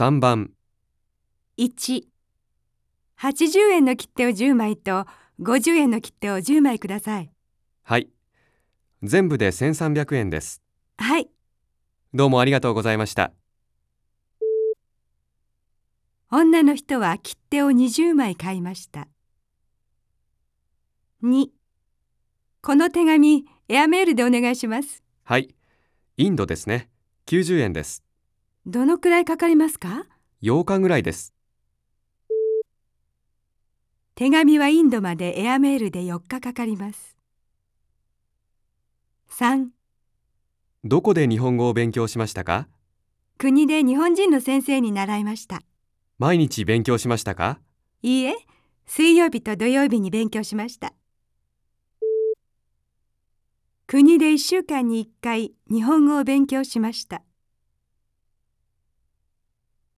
3番、1、80円の切手を10枚と50円の切手を10枚ください。はい。全部で1300円です。はい。どうもありがとうございました。女の人は切手を20枚買いました。2、この手紙、エアメールでお願いします。はい。インドですね。90円です。どのくらいかかりますか？8日ぐらいです。手紙はインドまでエアメールで4日かかります。3、どこで日本語を勉強しましたか？国で日本人の先生に習いました。毎日勉強しましたか？いいえ、水曜日と土曜日に勉強しました。国で1週間に1回日本語を勉強しました。